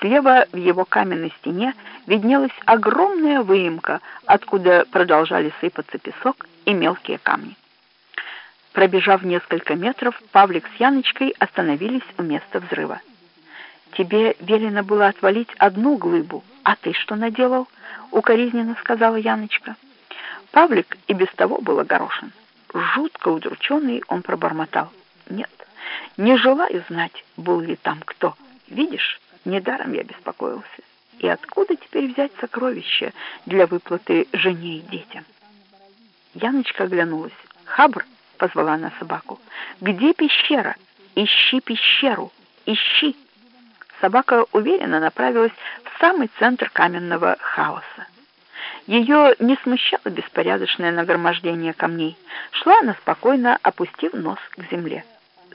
Слева в его каменной стене виднелась огромная выемка, откуда продолжали сыпаться песок и мелкие камни. Пробежав несколько метров, Павлик с Яночкой остановились у места взрыва. «Тебе велено было отвалить одну глыбу, а ты что наделал?» — укоризненно сказала Яночка. Павлик и без того был огорошен. Жутко удрученный он пробормотал. «Нет, не желаю знать, был ли там кто. Видишь, недаром я беспокоился. И откуда теперь взять сокровища для выплаты жене и детям?» Яночка оглянулась. «Хабр!» — позвала она собаку. «Где пещера? Ищи пещеру! Ищи!» Собака уверенно направилась в самый центр каменного хаоса. Ее не смущало беспорядочное нагромождение камней. Шла она спокойно, опустив нос к земле.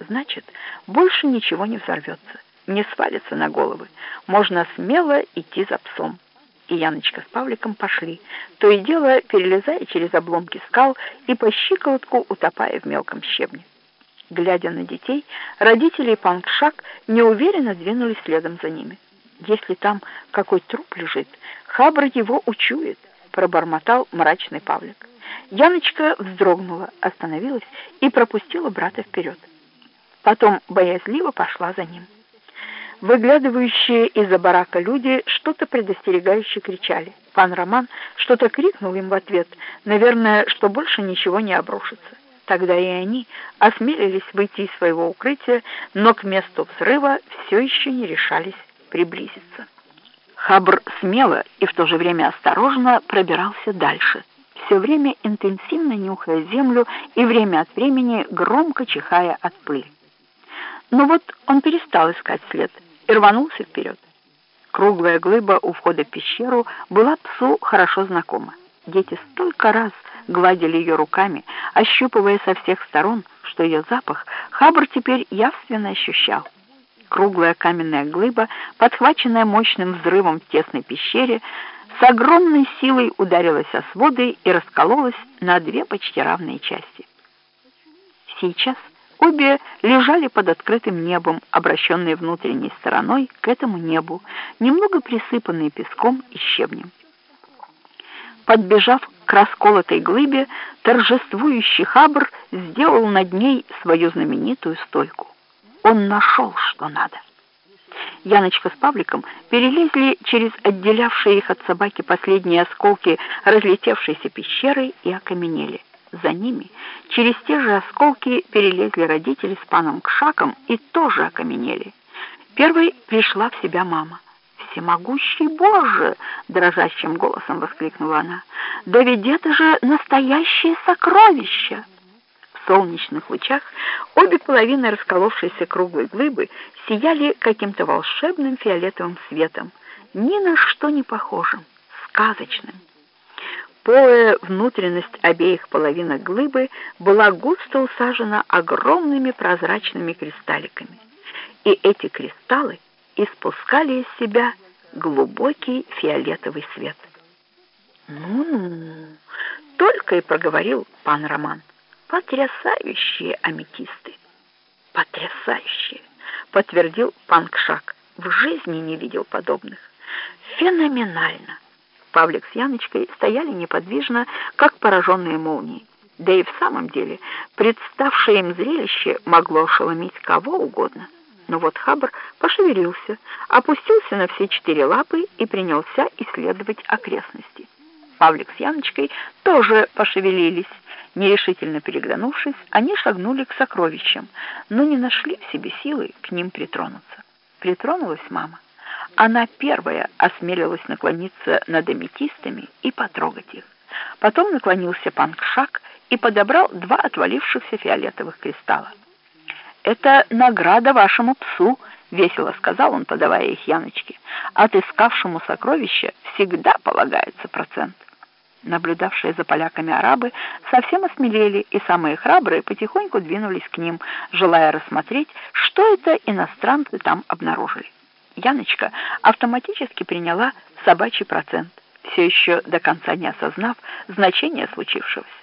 Значит, больше ничего не взорвется, не свалится на головы. Можно смело идти за псом. И Яночка с Павликом пошли, то и дело перелезая через обломки скал и по щиколотку утопая в мелком щебне. Глядя на детей, родители Пангшак неуверенно двинулись следом за ними. «Если там какой труп лежит, Хабр его учует», — пробормотал мрачный Павлик. Яночка вздрогнула, остановилась и пропустила брата вперед. Потом боязливо пошла за ним. Выглядывающие из-за барака люди что-то предостерегающе кричали. Пан Роман что-то крикнул им в ответ, наверное, что больше ничего не обрушится. Тогда и они осмелились выйти из своего укрытия, но к месту взрыва все еще не решались приблизиться. Хабр смело и в то же время осторожно пробирался дальше, все время интенсивно нюхая землю и время от времени громко чихая от пыли. Но вот он перестал искать след и рванулся вперед. Круглая глыба у входа в пещеру была псу хорошо знакома. Дети столько раз гладили ее руками, ощупывая со всех сторон, что ее запах Хабр теперь явственно ощущал. Круглая каменная глыба, подхваченная мощным взрывом в тесной пещере, с огромной силой ударилась о своды и раскололась на две почти равные части. Сейчас обе лежали под открытым небом, обращенные внутренней стороной к этому небу, немного присыпанные песком и щебнем. Подбежав к расколотой глыбе, торжествующий Хабр сделал над ней свою знаменитую стойку. Он нашел, что надо. Яночка с Павликом перелезли через отделявшие их от собаки последние осколки разлетевшейся пещеры и окаменели. За ними через те же осколки перелезли родители с паном Кшаком и тоже окаменели. Первой пришла в себя мама. «Всемогущий Боже!» — дрожащим голосом воскликнула она. «Да ведь это же настоящее сокровище!» В солнечных лучах обе половины расколовшейся круглой глыбы сияли каким-то волшебным фиолетовым светом, ни на что не похожим, сказочным. Полая внутренность обеих половинок глыбы была густо усажена огромными прозрачными кристалликами, и эти кристаллы испускали из себя глубокий фиолетовый свет. «Ну-ну!» — только и проговорил пан Роман. «Потрясающие аметисты!» «Потрясающие!» — подтвердил пан Кшак. «В жизни не видел подобных. Феноменально!» Павлик с Яночкой стояли неподвижно, как пораженные молнией. Да и в самом деле представшее им зрелище могло ошеломить кого угодно. Но вот Хабр пошевелился, опустился на все четыре лапы и принялся исследовать окрестности. Павлик с Яночкой тоже пошевелились. Нерешительно переглянувшись, они шагнули к сокровищам, но не нашли в себе силы к ним притронуться. Притронулась мама. Она первая осмелилась наклониться над аметистами и потрогать их. Потом наклонился Панкшак и подобрал два отвалившихся фиолетовых кристалла. «Это награда вашему псу», — весело сказал он, подавая их Яночке. «Отыскавшему сокровище всегда полагается процент». Наблюдавшие за поляками арабы совсем осмелели, и самые храбрые потихоньку двинулись к ним, желая рассмотреть, что это иностранцы там обнаружили. Яночка автоматически приняла собачий процент, все еще до конца не осознав значение случившегося.